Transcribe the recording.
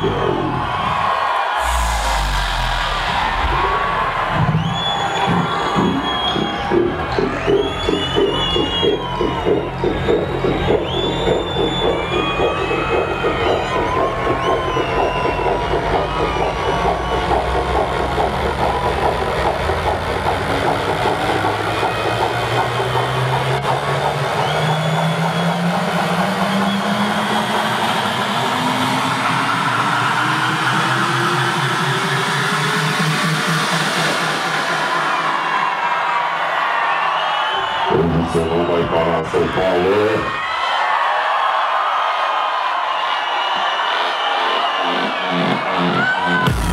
Windows. dizendo, não vai parar São Paulo. Thank